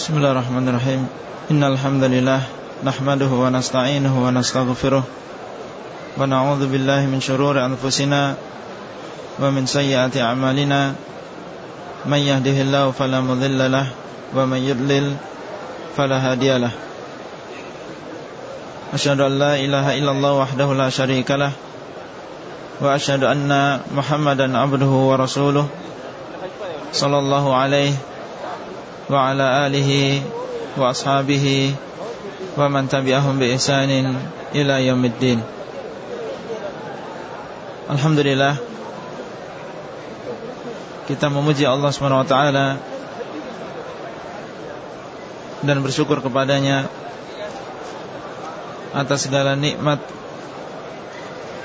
Bismillahirrahmanirrahim. Innal hamdalillah nahmaduhu wa nasta'inuhu wa nastaghfiruh. Wa na'udzu billahi min shururi anfusina wa min sayyiati a'malina. May yahdihillahu fala mudilla wa may yudlil fala hadiyalah Asyhadu an la ilaha illallah wahdahu la syarika wa asyhadu anna Muhammadan abduhu wa rasuluh. Sallallahu alaihi wa ala alihi wa ashabihi wa man tabi'ahum bi ihsanin ila yaumiddin Alhamdulillah kita memuji Allah taala dan bersyukur kepadanya atas segala nikmat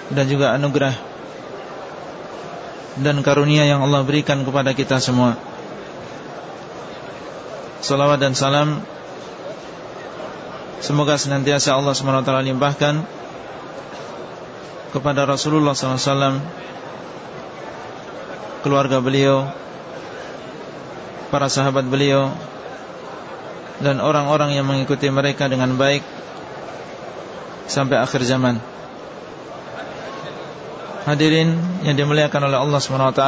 dan juga anugerah dan karunia yang Allah berikan kepada kita semua. Salawat dan salam. Semoga senantiasa Allah SWT limpahkan Kepada Rasulullah SAW Keluarga beliau Para sahabat beliau Dan orang-orang yang mengikuti mereka dengan baik Sampai akhir zaman. Hadirin yang dimuliakan oleh Allah SWT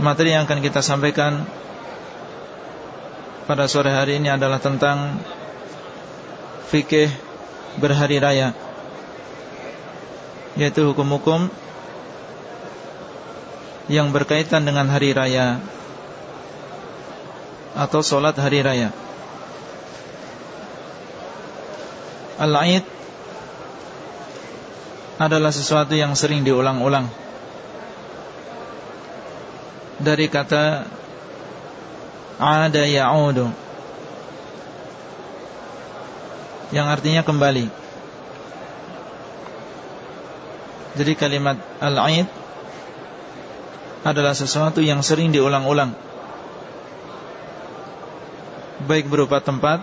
Materi yang akan kita sampaikan pada sore hari ini adalah tentang fikih berhari raya yaitu hukum-hukum yang berkaitan dengan hari raya atau solat hari raya. Al-Aid adalah sesuatu yang sering diulang-ulang dari kata ada ya'udu yang artinya kembali. Jadi kalimat al-aid adalah sesuatu yang sering diulang-ulang. Baik berupa tempat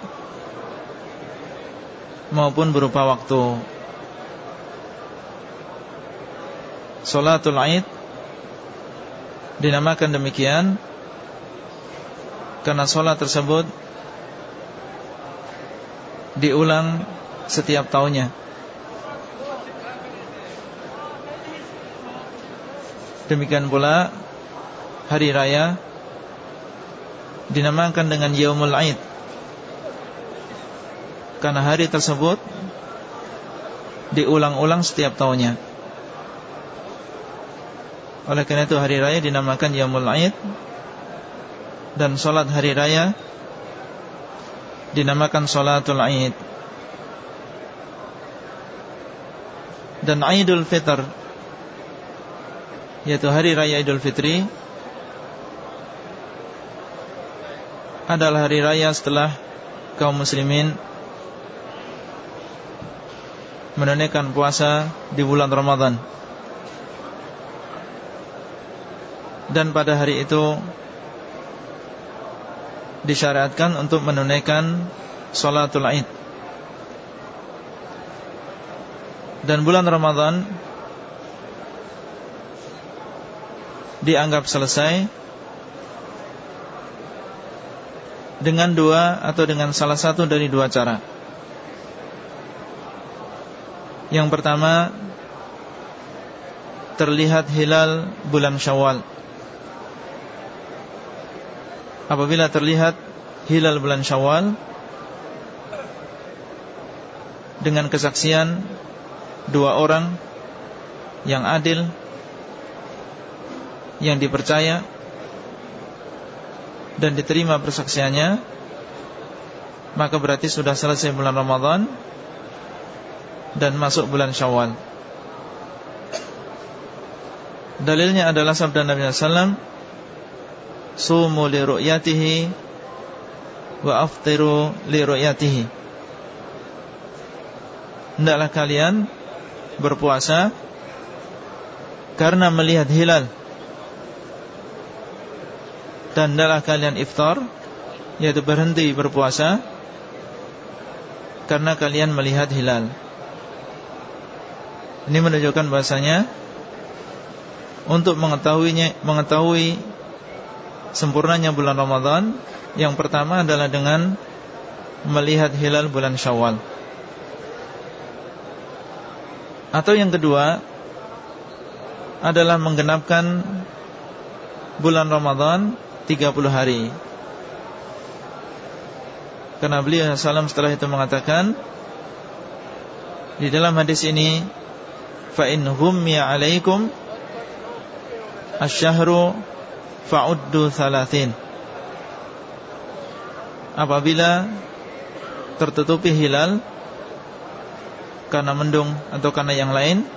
maupun berupa waktu. Salatul Aid dinamakan demikian karena sholat tersebut diulang setiap tahunnya. Demikian pula hari raya dinamakan dengan Yaumul Aid. Karena hari tersebut diulang-ulang setiap tahunnya. Oleh karena itu hari raya dinamakan Yaumul Aid dan solat hari raya dinamakan solatul Aid. Dan Aidul Fitr yaitu hari raya Idul Fitri adalah hari raya setelah kaum muslimin menunaikan puasa di bulan Ramadan. Dan pada hari itu disyariatkan untuk menunaikan Salatul Aid Dan bulan Ramadan Dianggap selesai Dengan dua Atau dengan salah satu dari dua cara. Yang pertama Terlihat hilal bulan syawal apabila terlihat hilal bulan Syawal dengan kesaksian dua orang yang adil yang dipercaya dan diterima persaksiannya maka berarti sudah selesai bulan Ramadan dan masuk bulan Syawal. Dalilnya adalah sabda Nabi sallallahu alaihi wasallam sumu li ru'yatihi wa aftiru li ru'yatihi Hendaklah kalian berpuasa karena melihat hilal dan hendaklah kalian iftar yaitu berhenti berpuasa karena kalian melihat hilal. Ini menunjukkan bahasanya untuk mengetahuinya mengetahui sempurnanya bulan Ramadan. Yang pertama adalah dengan Melihat hilal bulan syawal. Atau yang kedua Adalah menggenapkan Bulan Ramadan 30 hari. Karena beliau salam setelah itu mengatakan Di dalam hadis ini Fa in alaikum Asyahru Fa'uddu thalathin Apabila Tertutupi hilal Karena mendung Atau karena yang lain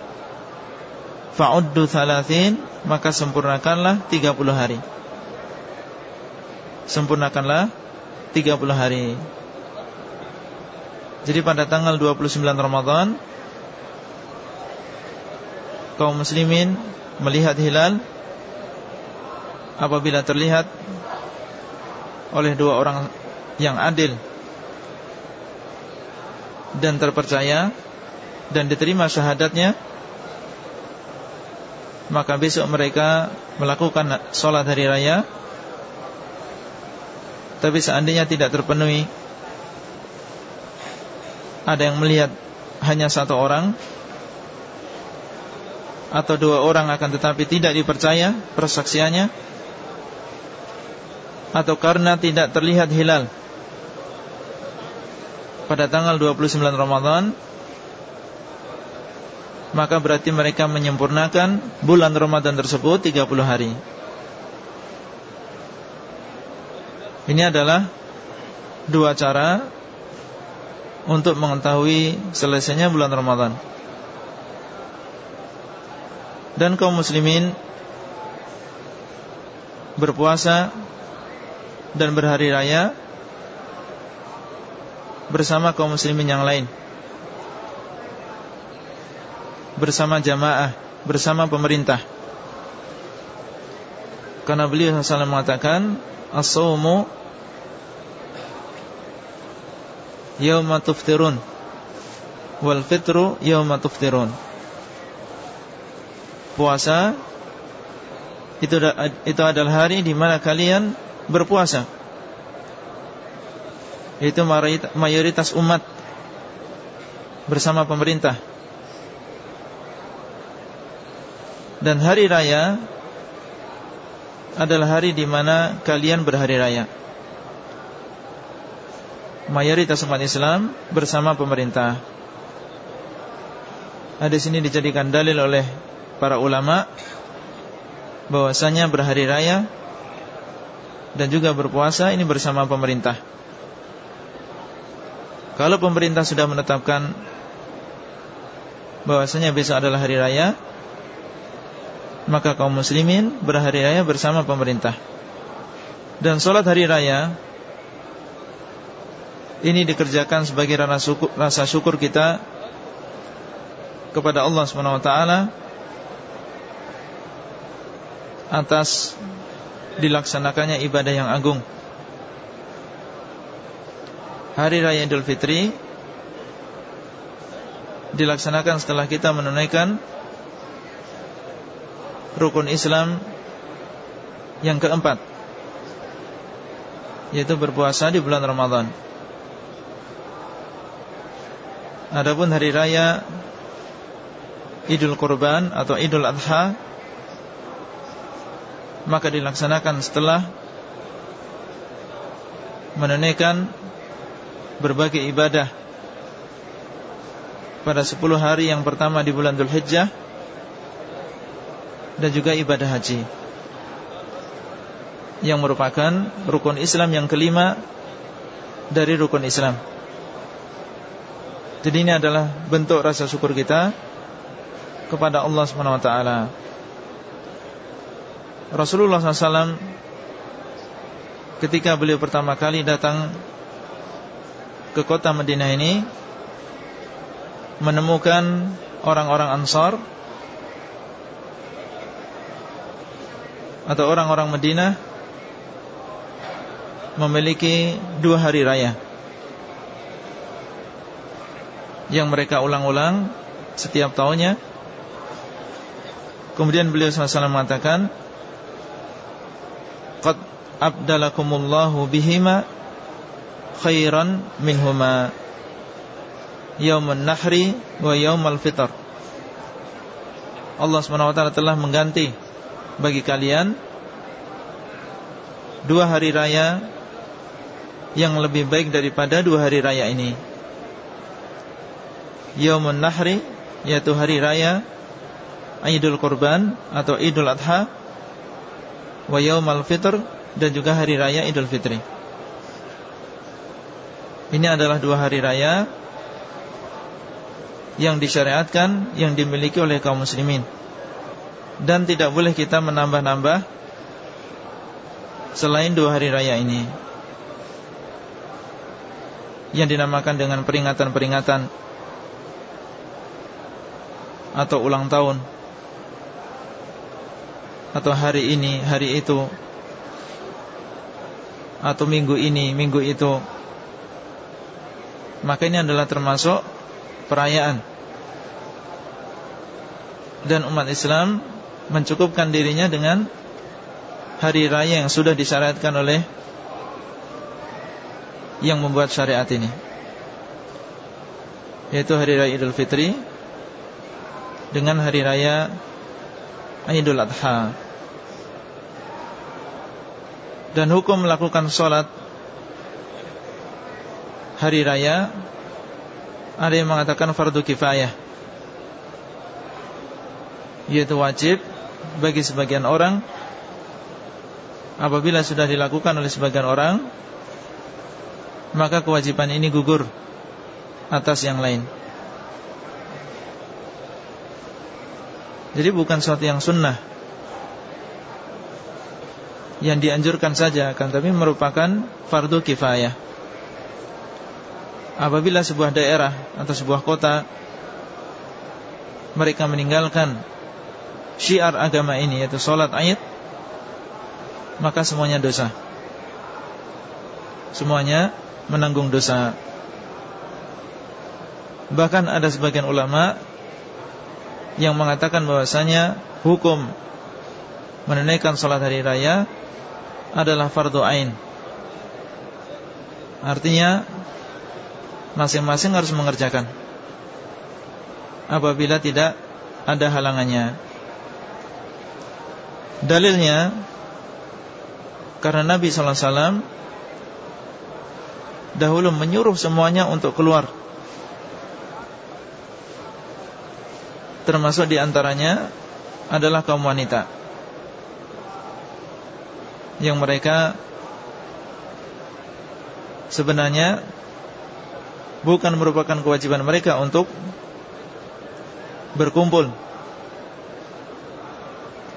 Fa'uddu thalathin Maka sempurnakanlah 30 hari. Sempurnakanlah 30 hari. Jadi pada tanggal 29 Ramadan kaum muslimin melihat hilal apabila terlihat oleh dua orang yang adil dan terpercaya dan diterima syahadatnya maka besok mereka melakukan sholat hari raya. Tapi seandainya tidak terpenuhi ada yang melihat hanya satu orang atau dua orang akan tetapi tidak dipercaya persaksiannya atau karena tidak terlihat hilal. Pada tanggal 29 Ramadan maka berarti mereka menyempurnakan bulan Ramadan tersebut 30 hari. Ini adalah dua cara untuk mengetahui selesainya bulan Ramadan. Dan kaum muslimin berpuasa dan berhari raya bersama kaum muslimin yang lain. Bersama jamaah bersama pemerintah. Karena beliau SAW mengatakan as-sawmu yawma tuftirun wal fitru yawma tuftirun. Puasa itu itu adalah hari di mana kalian berpuasa. Itu mayoritas umat bersama pemerintah. Dan hari raya adalah hari di mana kalian berhari raya. Mayoritas umat Islam bersama pemerintah. Ada sini dijadikan dalil oleh para ulama bahwasanya berhari raya dan juga berpuasa ini bersama pemerintah. Kalau pemerintah sudah menetapkan bahwasanya besok adalah hari raya, maka kaum muslimin berhari raya bersama pemerintah. Dan sholat hari raya ini dikerjakan sebagai rasa syukur kita kepada Allah Subhanahu wa taala atas dilaksanakannya ibadah yang agung. Hari Raya Idul Fitri dilaksanakan setelah kita menunaikan rukun Islam yang keempat yaitu berpuasa di bulan Ramadan. Adapun hari raya Idul Kurban atau Idul Adha maka dilaksanakan setelah menunaikan berbagai ibadah pada 10 hari yang pertama di bulan Dhul Hijjah dan juga ibadah haji yang merupakan rukun Islam yang kelima dari rukun Islam. Jadi ini adalah bentuk rasa syukur kita kepada Allah taala. Rasulullah SAW ketika beliau pertama kali datang ke kota Madinah ini menemukan orang-orang Ansar atau orang-orang Madinah memiliki dua hari raya yang mereka ulang-ulang setiap tahunnya. Kemudian beliau SAW mengatakan, abdalakumullahu bihima khairan minhuma yaumun nahri wa yaumal fitr Allah SWT telah mengganti bagi kalian dua hari raya yang lebih baik daripada dua hari raya ini. Yaumun Nahri yaitu hari raya Idul Kurban atau Idul Adha wa Yaumal Fitr dan juga hari raya Idul Fitri. Ini adalah dua hari raya yang disyariatkan yang dimiliki oleh kaum muslimin. Dan tidak boleh kita menambah-nambah selain dua hari raya ini. Yang dinamakan dengan peringatan-peringatan atau ulang tahun atau hari ini, hari itu atau minggu ini, minggu itu. Maka ini adalah termasuk perayaan. Dan umat Islam mencukupkan dirinya dengan hari raya yang sudah disyariatkan oleh yang membuat syariat ini. Yaitu hari raya Idul Fitri dengan hari raya Idul Adha dan hukum melakukan sholat hari raya ada yang mengatakan fardu kifayah yaitu wajib bagi sebagian orang apabila sudah dilakukan oleh sebagian orang maka kewajiban ini gugur atas yang lain. Jadi bukan suatu yang sunnah Yang dianjurkan saja kan Tapi merupakan fardu kifayah. Apabila sebuah daerah Atau sebuah kota Mereka meninggalkan Syiar agama ini Yaitu sholat ayat Maka semuanya dosa. Semuanya menanggung dosa. Bahkan ada sebagian ulama yang mengatakan bahwasanya hukum menunaikan salat hari raya adalah fardu ain. Artinya masing-masing harus mengerjakan apabila tidak ada halangannya. Dalilnya karena Nabi sallallahu alaihi wasallam dahulu menyuruh semuanya untuk keluar Termasuk di antaranya adalah kaum wanita Yang mereka Sebenarnya Bukan merupakan kewajiban mereka untuk Berkumpul.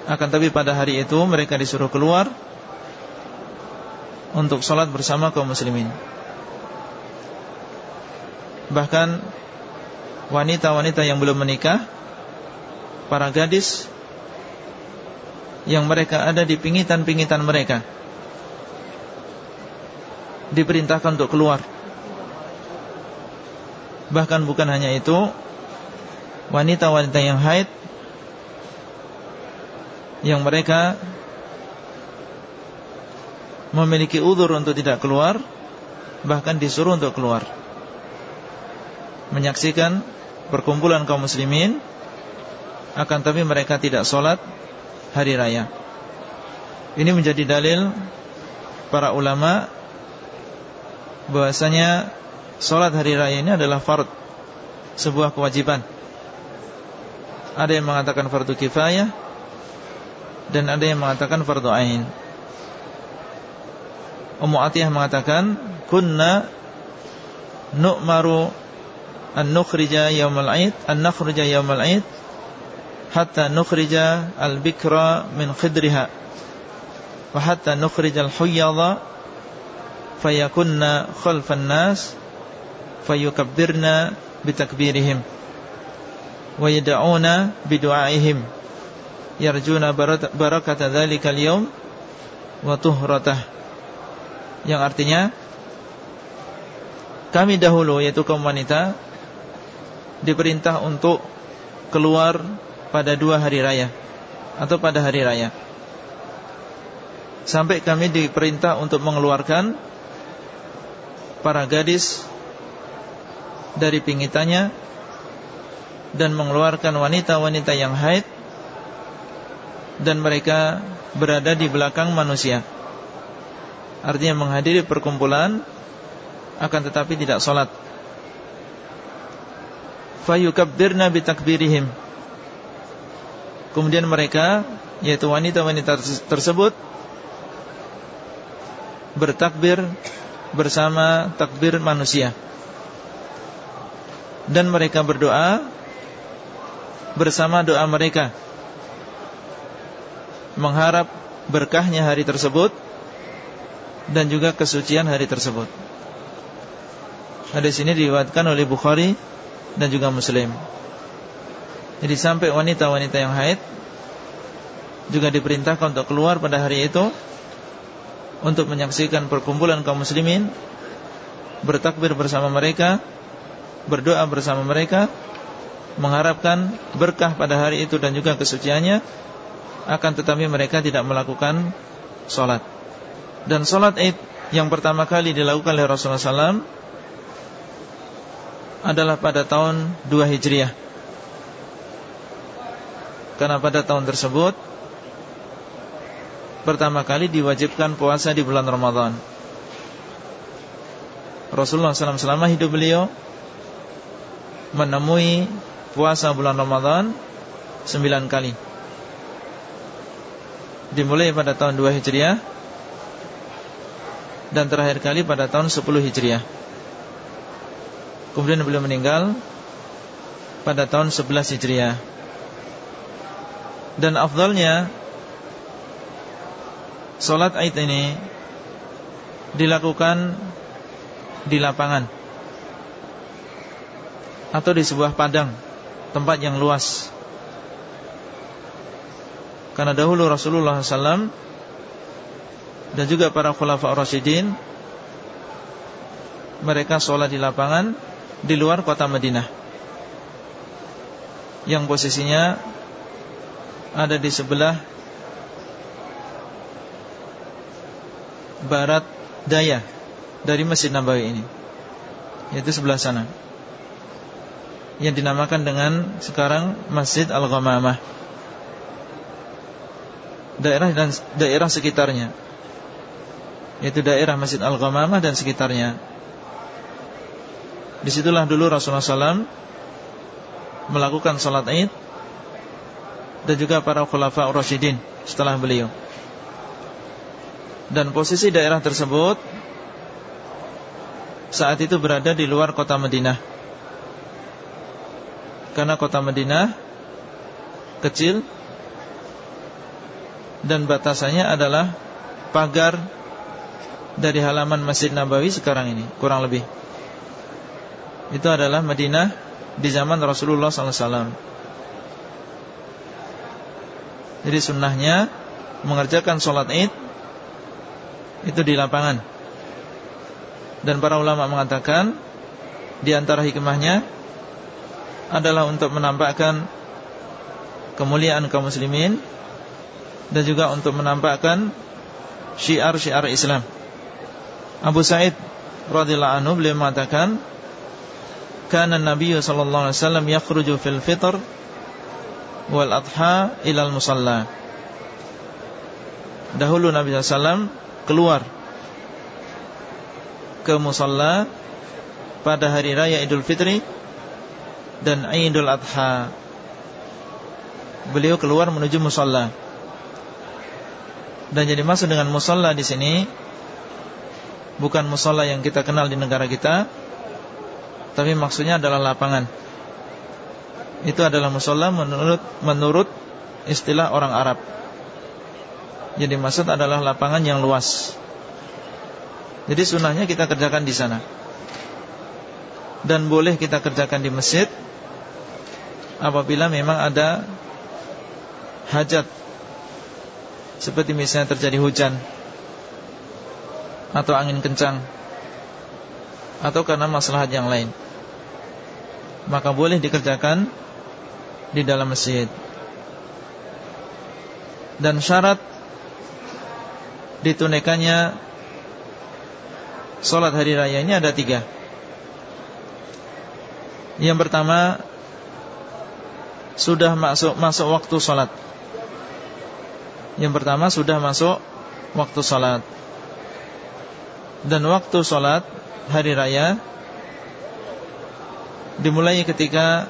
Akan tapi pada hari itu Mereka disuruh keluar Untuk sholat bersama kaum muslimin. Bahkan Wanita-wanita yang belum menikah para gadis yang mereka ada di pingitan-pingitan mereka. Diperintahkan untuk keluar. Bahkan bukan hanya itu wanita-wanita yang haid yang mereka memiliki udur untuk tidak keluar bahkan disuruh untuk keluar. Menyaksikan perkumpulan kaum muslimin akan tapi mereka tidak sholat hari raya. Ini menjadi dalil para ulama bahwasanya sholat hari raya ini adalah fard, sebuah kewajiban. Ada yang mengatakan fardu kifayah dan ada yang mengatakan fardu ain. Ummu Atiyah mengatakan kunna nu'maru an nukhrija yaumal 'id an nakhrija yaumal 'id hatta nukhrija al-bikra min khidriha. Wa hatta nukhrija al-huyyadha fayakunna khalfan nas fayukabbirna bitakbirihim. Wa yad'una bidu'aihim. Yarjuna barakata dhalika al-yawm wa tuhratah. Yang artinya kami dahulu yaitu kaum wanita diperintah untuk keluar pada dua hari raya atau pada hari raya. Sampai kami diperintah untuk mengeluarkan Para gadis Dari pingitannya Dan mengeluarkan wanita-wanita yang haid Dan mereka berada di belakang manusia. Artinya menghadiri perkumpulan Akan tetapi tidak sholat. Fayukabbirna bitakbirihim Kemudian mereka Yaitu wanita-wanita tersebut bertakbir bersama takbir manusia dan mereka berdoa bersama doa mereka mengharap berkahnya hari tersebut dan juga kesucian hari tersebut. Hadis ini diriwayatkan oleh Bukhari dan juga Muslim. Jadi sampai wanita-wanita yang haid juga diperintahkan untuk keluar pada hari itu untuk menyaksikan perkumpulan kaum muslimin bertakbir bersama mereka berdoa bersama mereka mengharapkan berkah pada hari itu dan juga kesuciannya. Akan tetapi mereka tidak melakukan sholat dan sholat id yang pertama kali dilakukan oleh Rasulullah SAW adalah pada tahun 2 Hijriah karena pada tahun tersebut pertama kali diwajibkan puasa di bulan Ramadan. Rasulullah SAW selama hidup beliau menemui puasa bulan Ramadan sembilan kali. Dimulai pada tahun 2 Hijriah dan terakhir kali pada tahun 10 Hijriah. Kemudian beliau meninggal pada tahun 11 Hijriah. Dan afdalnya Sholat Aid ini Dilakukan Di lapangan Atau di sebuah padang Tempat yang luas. Karena dahulu Rasulullah SAW Dan juga para khulafa Rasidin Mereka sholat di lapangan Di luar kota Madinah. Yang posisinya Ada di sebelah barat daya dari Masjid Nabawi ini Yaitu sebelah sana Yang dinamakan dengan sekarang Masjid Al-Ghamamah. Daerah dan daerah sekitarnya Yaitu daerah Masjid Al-Ghamamah dan sekitarnya. Di situlah dulu Rasulullah SAW Melakukan salat id Dan juga para khulafa Rasyidin Setelah beliau dan posisi daerah tersebut saat itu berada di luar kota Madinah. Karena kota Madinah kecil dan batasannya adalah pagar dari halaman Masjid Nabawi sekarang ini, kurang lebih. Itu adalah Madinah di zaman Rasulullah SAW. Jadi sunnahnya mengerjakan sholat id itu di lapangan. Dan para ulama mengatakan di antara hikmahnya adalah untuk menampakkan kemuliaan kaum muslimin dan juga untuk menampakkan syiar-syiar Islam. Abu Sa'id radhiyallahu anhu beliau mengatakan kana Nabi sallallahu alaihi wasallam yakhruju fil fitr wal adha ila al musalla. Dahulu Nabi wasallam keluar ke musalla pada hari raya Idul Fitri dan Idul Adha. Beliau keluar menuju musalla. Dan jadi maksud dengan musalla di sini bukan musalla yang kita kenal di negara kita, tapi maksudnya adalah lapangan. Itu adalah musalla menurut menurut istilah orang Arab. Jadi maksud adalah lapangan yang luas. Jadi sunnahnya kita kerjakan di sana. Dan boleh kita kerjakan di masjid apabila memang ada hajat seperti misalnya terjadi hujan atau angin kencang atau karena masalah yang lain maka boleh dikerjakan di dalam masjid. Dan syarat ditunaikannya Sholat hari raya ini ada tiga. Yang pertama Sudah masuk masuk waktu sholat Yang pertama sudah masuk waktu sholat Dan waktu sholat hari raya Dimulai ketika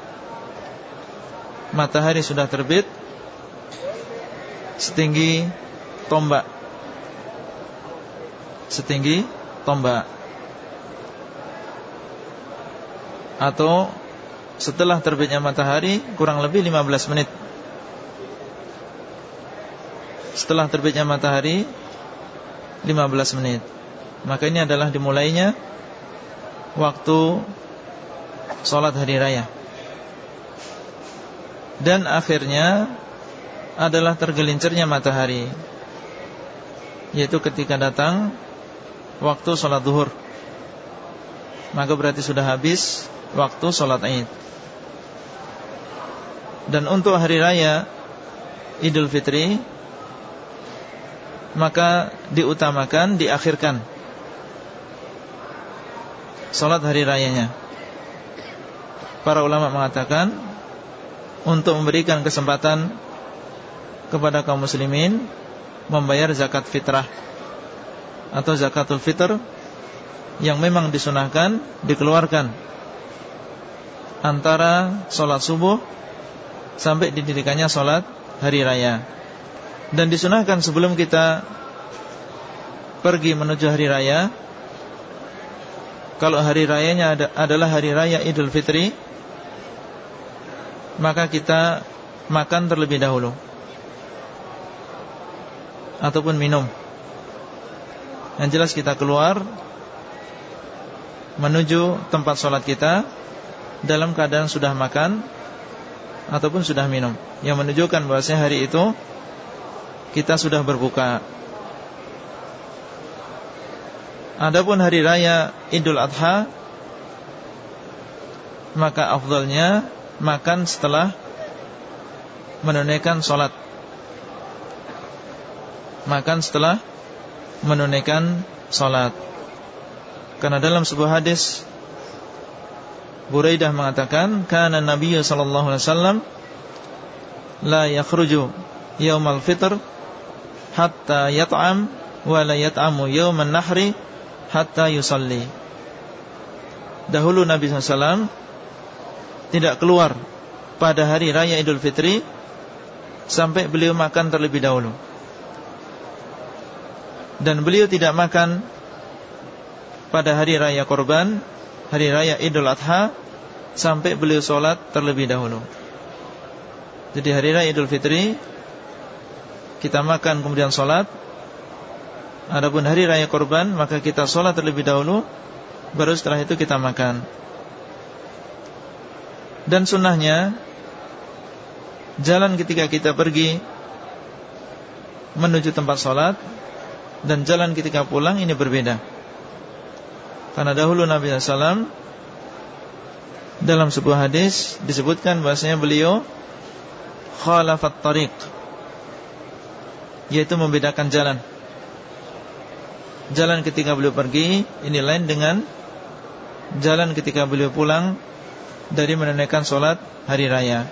Matahari sudah terbit Setinggi tombak. Setinggi tombak. Atau setelah terbitnya matahari kurang lebih 15 menit. Setelah terbitnya matahari 15 menit. Maka ini adalah dimulainya Waktu Sholat hari raya Dan akhirnya Adalah tergelincirnya matahari. Yaitu ketika datang waktu sholat duhur. Maka berarti sudah habis waktu sholat id. Dan untuk hari raya Idul Fitri Maka diutamakan, diakhirkan Sholat hari rayanya. Para ulama mengatakan Untuk memberikan kesempatan Kepada kaum muslimin Membayar zakat fitrah atau zakatul fitr yang memang disunahkan dikeluarkan antara sholat subuh sampai didirikannya sholat hari raya. Dan disunahkan sebelum kita pergi menuju hari raya. Kalau hari rayanya adalah hari raya Idul Fitri maka kita makan terlebih dahulu. Ataupun minum. Yang jelas kita keluar Menuju tempat sholat kita Dalam keadaan sudah makan Ataupun sudah minum. Yang menunjukkan bahwasanya hari itu Kita sudah berbuka. Adapun hari raya Idul Adha Maka afdalnya Makan setelah Menunaikan sholat Makan setelah menunaikan salat. Karena dalam sebuah hadis Buraidah mengatakan kana Nabi sallallahu alaihi wasallam la yakhruju yaumal fitr hatta yat'am wa la yat'amu yauman nahri hatta yusalli. Dahulu Nabi SAW tidak keluar pada hari raya Idul Fitri sampai beliau makan terlebih dahulu dan beliau tidak makan pada hari raya korban, hari raya Idul Adha sampai beliau sholat terlebih dahulu. Jadi hari raya Idul Fitri kita makan kemudian sholat. Adapun hari raya korban maka kita sholat terlebih dahulu, baru setelah itu kita makan. Dan sunnahnya jalan ketika kita pergi menuju tempat sholat dan jalan ketika pulang ini berbeda. Karena dahulu Nabi SAW dalam sebuah hadis disebutkan bahasanya beliau khalafat tariq yaitu membedakan jalan. Jalan ketika beliau pergi ini lain dengan jalan ketika beliau pulang dari menunaikan sholat hari raya.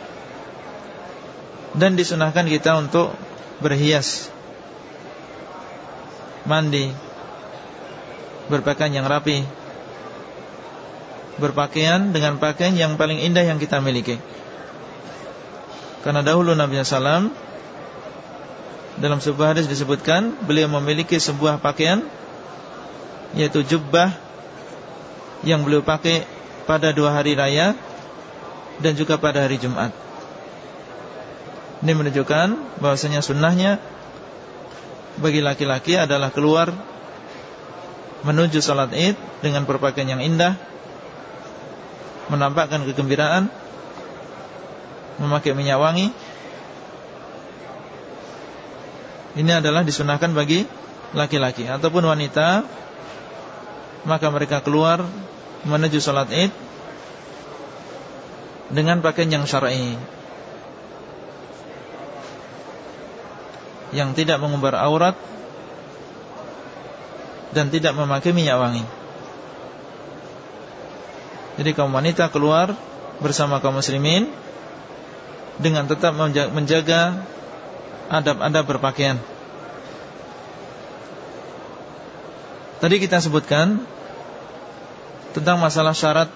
Dan disunahkan kita untuk berhias mandi Berpakaian yang rapi Berpakaian dengan pakaian yang paling indah yang kita miliki Karena dahulu Nabi SAW Dalam sebuah hadis disebutkan Beliau memiliki sebuah pakaian Yaitu jubbah Yang beliau pakai pada dua hari raya Dan juga pada hari Jumat Ini menunjukkan bahwasanya sunnahnya bagi laki-laki adalah keluar menuju salat id dengan berpakaian yang indah, menampakkan kegembiraan, memakai minyak wangi. Ini adalah disunahkan bagi laki-laki ataupun wanita maka mereka keluar menuju salat id dengan pakaian yang syar'i. yang tidak mengumbar aurat dan tidak memakai minyak wangi. Jadi kaum wanita keluar bersama kaum muslimin dengan tetap menjaga adab-adab berpakaian. Tadi kita sebutkan tentang masalah syarat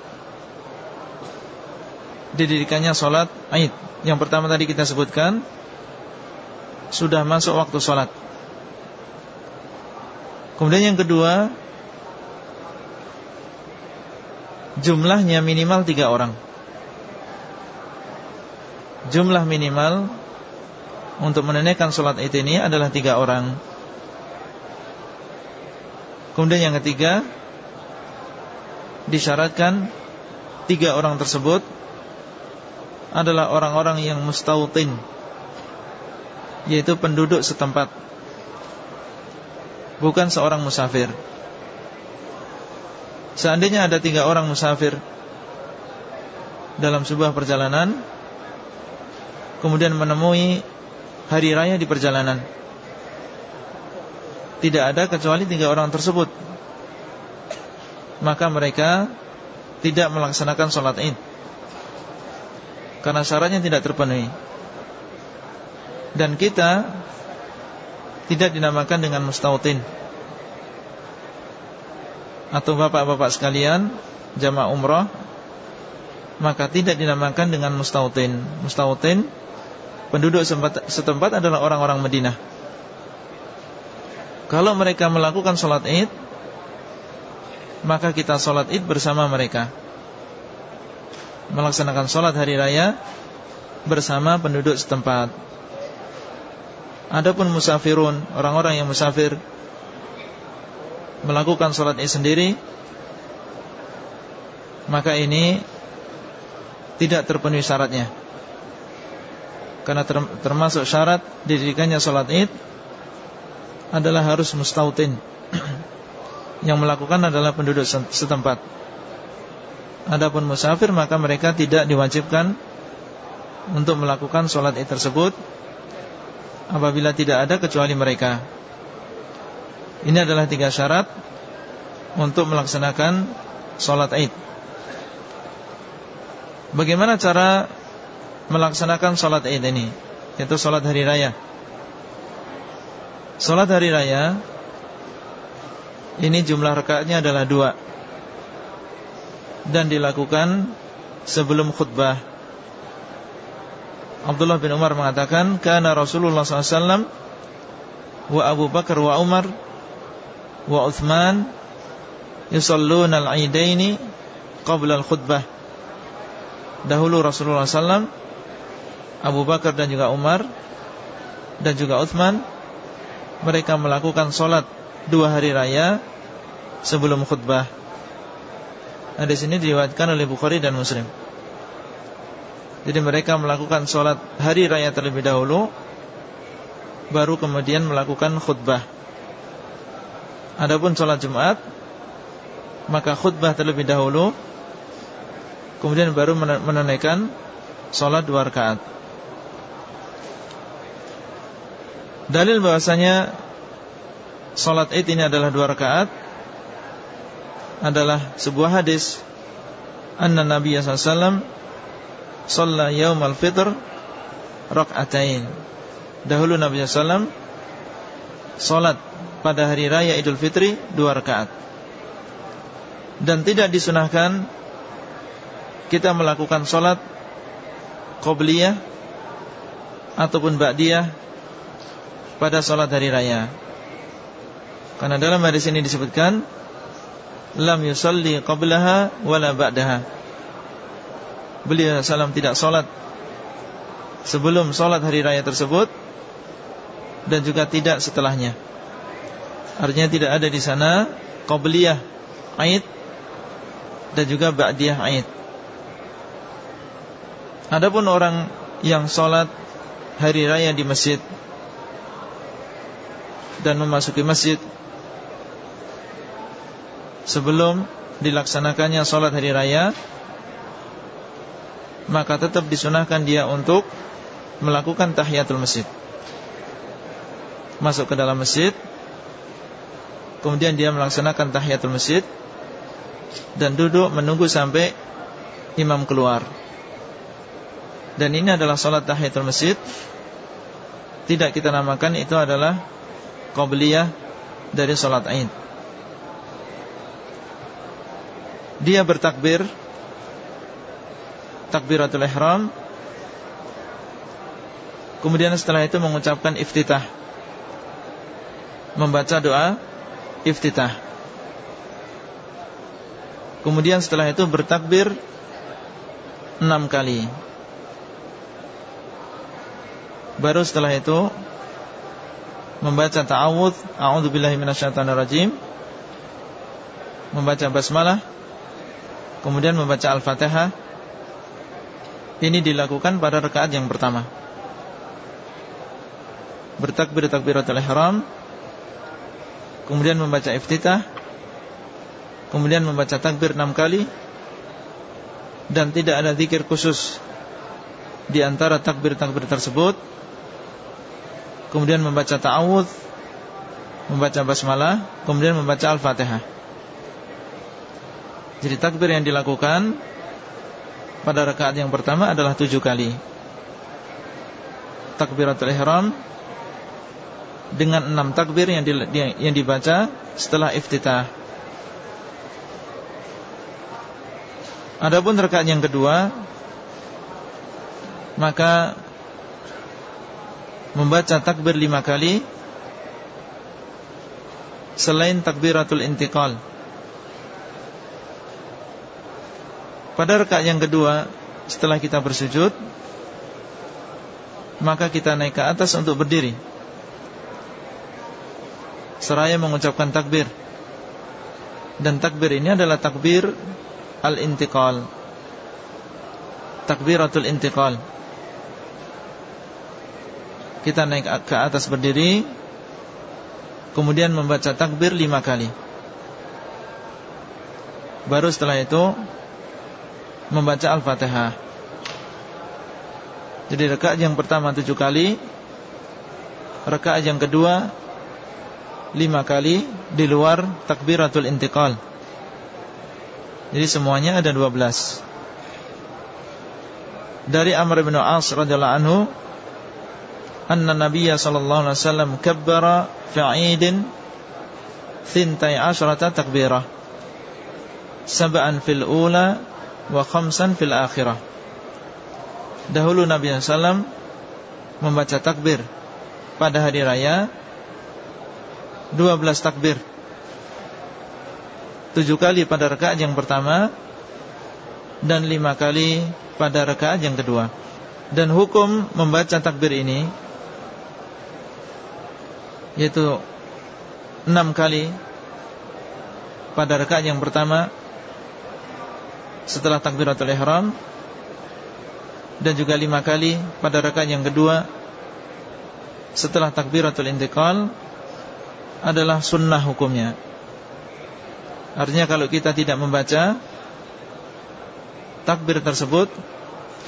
didirikannya sholat Aid. Yang pertama tadi kita sebutkan sudah masuk waktu sholat. Kemudian yang kedua Jumlahnya minimal tiga orang Jumlah minimal Untuk menunaikan sholat id ini adalah tiga orang Kemudian yang ketiga Disyaratkan Tiga orang tersebut Adalah orang-orang yang mustautin Yaitu penduduk setempat Bukan seorang musafir. Seandainya ada tiga orang musafir Dalam sebuah perjalanan Kemudian menemui Hari raya di perjalanan Tidak ada kecuali tiga orang tersebut Maka mereka Tidak melaksanakan sholat id Karena syaratnya tidak terpenuhi Dan kita Tidak dinamakan dengan mustautin atau bapak-bapak sekalian jamaah umrah maka tidak dinamakan dengan mustautin. Mustautin penduduk setempat adalah orang-orang Madinah. Kalau mereka melakukan sholat id Maka kita sholat id bersama mereka. Melaksanakan sholat hari raya Bersama penduduk setempat. Adapun musafirun Orang-orang yang musafir melakukan sholat id sendiri Maka ini Tidak terpenuhi syaratnya. Karena termasuk syarat Didirikannya sholat id Adalah harus mustautin Yang melakukan adalah penduduk setempat. Adapun musafir maka mereka tidak diwajibkan Untuk melakukan sholat id tersebut Apabila tidak ada kecuali mereka. Ini adalah tiga syarat Untuk melaksanakan Sholat id. Bagaimana cara Melaksanakan sholat id ini? Yaitu sholat hari raya. Sholat hari raya Ini jumlah rakaatnya adalah dua Dan dilakukan Sebelum khutbah Abdullah bin Umar mengatakan Kana Rasulullah SAW Wa Abu Bakar wa Umar wa Uthman yusalluna al-aidaini qabla al-khutbah. Dahulu Rasulullah SAW Abu Bakar dan juga Umar dan juga Uthman mereka melakukan solat dua hari raya sebelum khutbah. Di sini diriwayatkan oleh Bukhari dan Muslim. Jadi mereka melakukan solat hari raya terlebih dahulu, baru kemudian melakukan khutbah. Adapun sholat Jumat Maka khutbah terlebih dahulu Kemudian baru menunaikan Sholat dua rakaat Dalil bahwasanya Sholat id ini adalah dua rakaat Adalah sebuah hadis Anna Nabi SAW Sholla yaum al-fitr Rak'atain Dahulu Nabi SAW Sholat pada hari raya Idul Fitri dua rakaat. Dan tidak disunahkan kita melakukan sholat qobliyah ataupun ba'diyah pada sholat hari raya. Karena dalam hadis ini disebutkan lam yusalli qablaha wala ba'daha. Beliau salam tidak sholat sebelum sholat hari raya tersebut dan juga tidak setelahnya. Artinya tidak ada di sana Qobliyah Aid Dan juga Ba'diyah Aid Adapun orang yang sholat Hari Raya di masjid Dan memasuki masjid Sebelum dilaksanakannya sholat hari raya Maka tetap disunahkan dia untuk Melakukan tahiyatul masjid. Masuk ke dalam masjid Kemudian dia melaksanakan tahiyatul masjid Dan duduk menunggu sampai Imam keluar. Dan ini adalah sholat tahiyatul masjid. Tidak kita namakan itu adalah Qobliyah dari sholat Aid Dia bertakbir. Takbiratul ihram. Kemudian setelah itu mengucapkan iftitah. Membaca doa iftitah. Kemudian setelah itu bertakbir Enam kali. Baru setelah itu Membaca ta'awud A'udhu billahi rajim Membaca basmalah Kemudian membaca al-fatihah. Ini dilakukan pada rekaat yang pertama. Bertakbir takbiratul ihram. Kemudian membaca iftitah. Kemudian membaca takbir enam kali. Dan tidak ada zikir khusus Di antara takbir-takbir tersebut. Kemudian membaca ta'awud Membaca basmalah Kemudian membaca al-fatihah Jadi takbir yang dilakukan Pada rakaat yang pertama adalah tujuh kali Takbiratul ihram dengan enam takbir yang, di, yang dibaca setelah iftitah. Adapun rakaat yang kedua maka membaca takbir lima kali selain takbiratul intiqal. Pada rakaat yang kedua setelah kita bersujud maka kita naik ke atas untuk berdiri seraya mengucapkan takbir. Dan takbir ini adalah takbir al-intiqal. Takbiratul intiqal. Kita naik ke atas berdiri Kemudian membaca takbir lima kali Baru setelah itu Membaca Al-Fatihah Jadi rekaat yang pertama tujuh kali Rekaat yang kedua lima kali di luar takbiratul intiqal. Jadi semuanya ada dua belas. Dari Amr bin As radhiyallahu anhu, anna Nabiya sallallahu alaihi wasallam kabbara fi 'idin thintai asyrata takbirah. Sab'an fil ula wa khamsan fil akhirah. Dahulu Nabi SAW membaca takbir pada hari raya 12 takbir tujuh kali pada rakaat yang pertama Dan lima kali pada rakaat yang kedua Dan hukum membaca takbir ini Yaitu enam kali Pada rakaat yang pertama Setelah takbiratul ihram Dan juga lima kali pada rakaat yang kedua Setelah takbiratul intiqal adalah sunnah hukumnya. Artinya kalau kita tidak membaca Takbir tersebut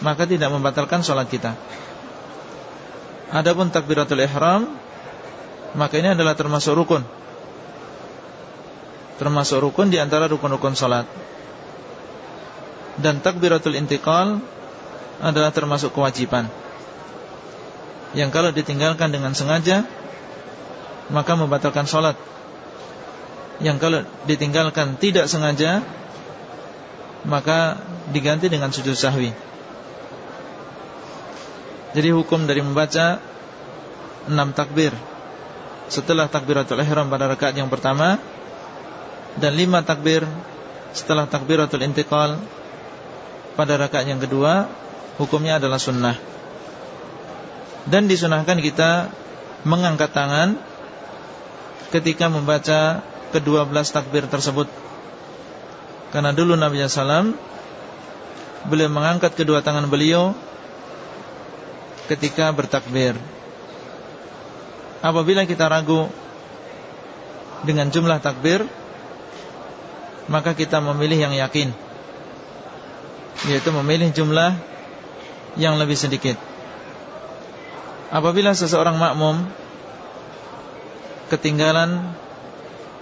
Maka tidak membatalkan sholat kita. Adapun takbiratul ihram Maka ini adalah termasuk rukun. Termasuk rukun di antara rukun-rukun sholat Dan takbiratul intiqal Adalah termasuk kewajiban. Yang kalau ditinggalkan dengan sengaja maka membatalkan sholat. Yang kalau ditinggalkan tidak sengaja Maka diganti dengan sujud sahwi. Jadi hukum dari membaca Enam takbir. Setelah takbiratul ihram pada rakaat yang pertama Dan lima takbir Setelah takbiratul intiqal Pada rakaat yang kedua Hukumnya adalah sunnah. Dan disunahkan kita Mengangkat tangan ketika membaca kedua belas takbir tersebut. Karena dulu Nabi SAW Beliau mengangkat kedua tangan beliau Ketika bertakbir. Apabila kita ragu Dengan jumlah takbir Maka kita memilih yang yakin Yaitu memilih jumlah Yang lebih sedikit Apabila seseorang makmum ketinggalan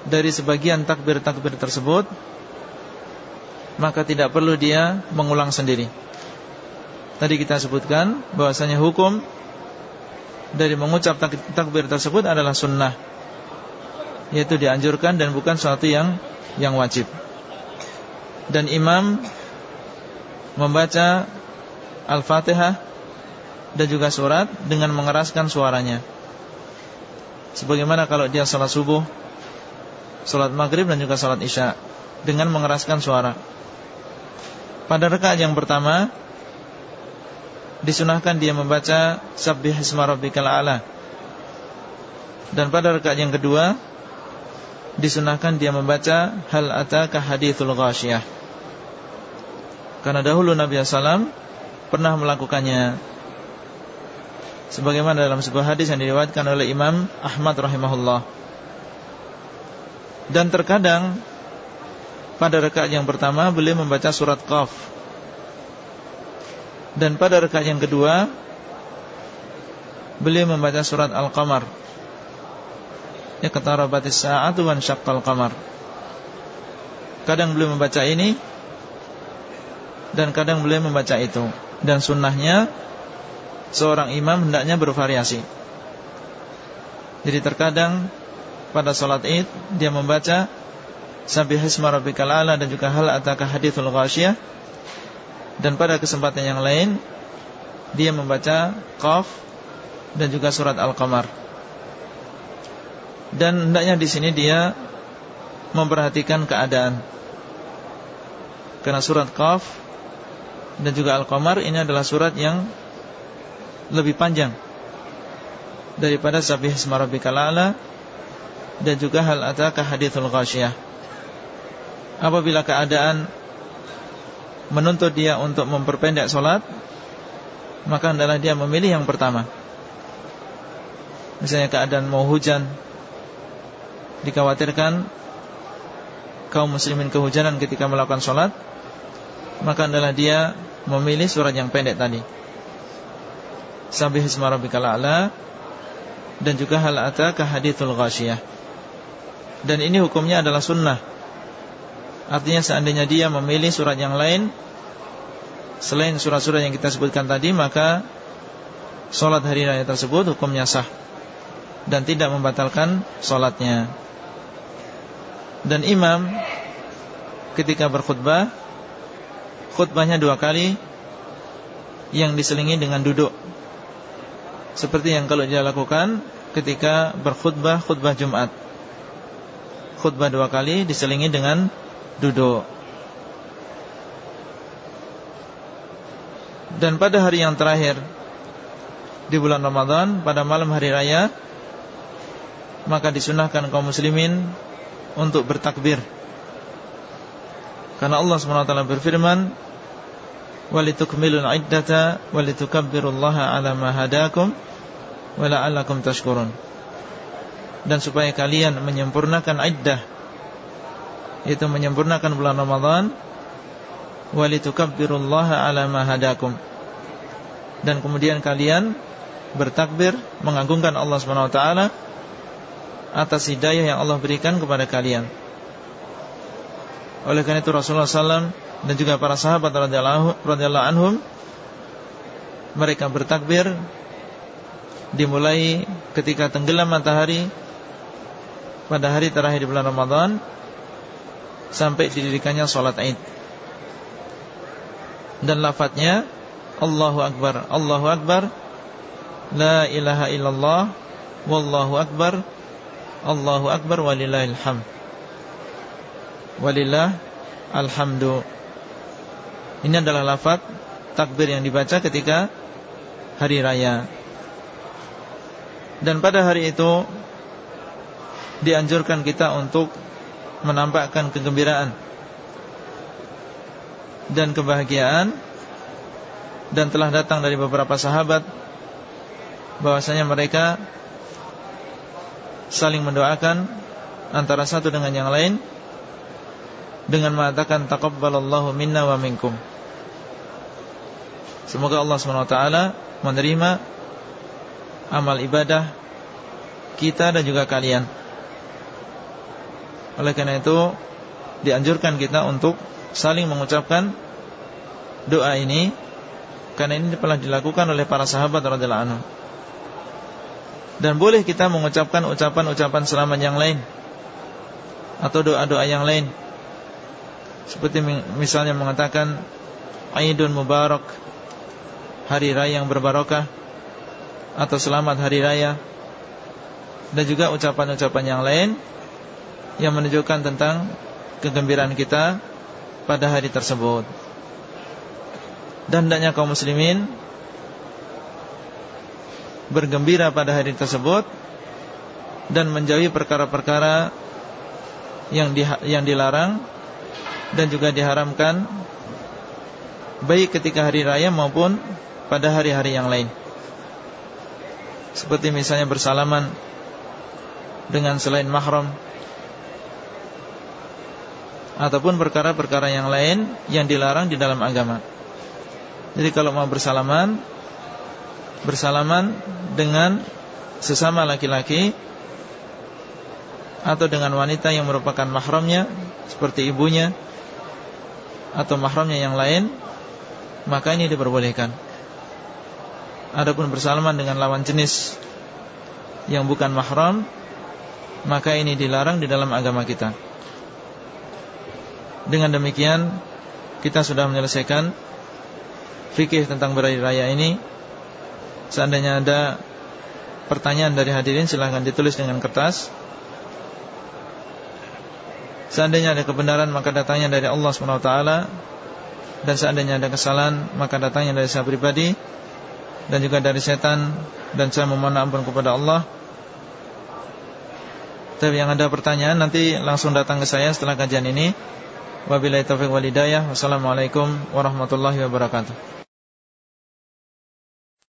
dari sebagian takbir-takbir tersebut maka tidak perlu dia mengulang sendiri. Tadi kita sebutkan bahwasanya hukum dari mengucap takbir tersebut adalah sunnah yaitu dianjurkan dan bukan suatu yang yang wajib. Dan imam membaca Al-Fatihah dan juga surat dengan mengeraskan suaranya. Sebagaimana kalau dia salat subuh, salat maghrib dan juga salat isya dengan mengeraskan suara. Pada rakaat yang pertama disunahkan dia membaca Sabbih isma rabbikal. Dan pada rakaat yang kedua disunahkan dia membaca Hal ataka hadithul ghasyiyah. Karena dahulu Nabi SAW pernah melakukannya. Sebagaimana dalam sebuah hadis yang diriwayatkan oleh Imam Ahmad rahimahullah. Dan terkadang pada rakaat yang pertama beliau membaca surat Qaf Dan pada rakaat yang kedua Beliau membaca surat Al-Qamar Iqtarabatis sa'atu wan syaqqal qamar Kadang beliau membaca ini Dan kadang beliau membaca itu Dan sunnahnya Seorang imam hendaknya bervariasi Jadi terkadang Pada sholat id Dia membaca Sabihisma rabbikal ala dan juga hal ataka hadithul ghasyiyah dan pada kesempatan yang lain dia membaca Qaf dan juga surat Al-Qamar. Dan hendaknya di sini dia memperhatikan keadaan. Karena surat Qaf dan juga Al-Qamar ini adalah surat yang lebih panjang daripada Sabihisma rabbikal ala dan juga hal ataka hadithul ghasyiyah. Apabila keadaan menuntut dia untuk memperpendek sholat maka adalah dia memilih yang pertama. Misalnya keadaan mau hujan dikhawatirkan kaum muslimin kehujanan ketika melakukan sholat maka adalah dia memilih surat yang pendek tadi. Sabih isma rabbikal a'la dan juga hal ataka hadithul ghasyiyah dan ini hukumnya adalah sunnah. Artinya seandainya dia memilih surat yang lain Selain surat-surat yang kita sebutkan tadi Maka Sholat hari raya tersebut hukumnya sah Dan tidak membatalkan sholatnya Dan imam Ketika berkhutbah Khutbahnya dua kali Yang diselingi dengan duduk. Seperti yang kalau dia lakukan Ketika berkhutbah khutbah Jumat. Khutbah dua kali diselingi dengan duduk. Dan pada hari yang terakhir Di bulan Ramadan Pada malam hari raya Maka disunahkan kaum muslimin Untuk bertakbir. Karena Allah SWT berfirman Walitukmilun iddata Walitukabbirullaha ala ma hadakum Wala'allakum tashkurun Dan supaya kalian menyempurnakan iddah itu menyempurnakan bulan Ramadan walitukabbirullaha ala ma hadakum dan kemudian kalian bertakbir mengagungkan Allah Subhanahu wa taala atas hidayah yang Allah berikan kepada kalian. Oleh karena itu Rasulullah SAW dan juga para sahabat radhiyallahu anhum mereka bertakbir dimulai ketika tenggelam matahari pada hari terakhir di bulan Ramadan sampai didirikannya sholat Id. Dan lafadznya Allahu Akbar, Allahu Akbar, La ilaha illallah, Wallahu Akbar, Allahu Akbar, Walillahil hamd. Walillah alhamdu. Ini adalah lafadz takbir yang dibaca ketika hari raya. Dan pada hari itu dianjurkan kita untuk menampakkan kegembiraan dan kebahagiaan dan telah datang dari beberapa sahabat bahwasanya mereka saling mendoakan antara satu dengan yang lain dengan mengatakan taqabbalallahu minna wa minkum. Semoga Allah SWT menerima amal ibadah kita dan juga kalian. Oleh karena itu Dianjurkan kita untuk Saling mengucapkan Doa ini Karena ini telah dilakukan oleh para sahabat radhiyallahu. Dan boleh kita mengucapkan ucapan-ucapan selamat yang lain Atau doa-doa yang lain Seperti misalnya mengatakan Aidun Mubarak Hari Raya yang berbarokah Atau selamat Hari Raya. Dan juga ucapan-ucapan yang lain Yang menunjukkan tentang Kegembiraan kita Pada hari tersebut. Dan hendaknya kaum muslimin bergembira pada hari tersebut dan menjauhi perkara-perkara yang di, yang dilarang dan juga diharamkan baik ketika hari raya maupun pada hari-hari yang lain. Seperti misalnya bersalaman dengan selain mahram ataupun perkara-perkara yang lain yang dilarang di dalam agama. Jadi kalau mau bersalaman bersalaman dengan sesama laki-laki atau dengan wanita yang merupakan mahramnya seperti ibunya atau mahramnya yang lain maka ini diperbolehkan adapun bersalaman dengan lawan jenis yang bukan mahram maka ini dilarang di dalam agama kita. Dengan demikian kita sudah menyelesaikan fikih tentang berhari raya ini. Seandainya ada pertanyaan dari hadirin silahkan ditulis dengan kertas. Seandainya ada kebenaran maka datangnya dari Allah SWT Dan seandainya ada kesalahan maka datangnya dari saya pribadi Dan juga dari setan Dan saya memohon ampun kepada Allah. Tapi yang ada pertanyaan nanti langsung datang ke saya setelah kajian ini. Wabillahi taufiq walidayah Wassalamualaikum warahmatullahi wabarakatuh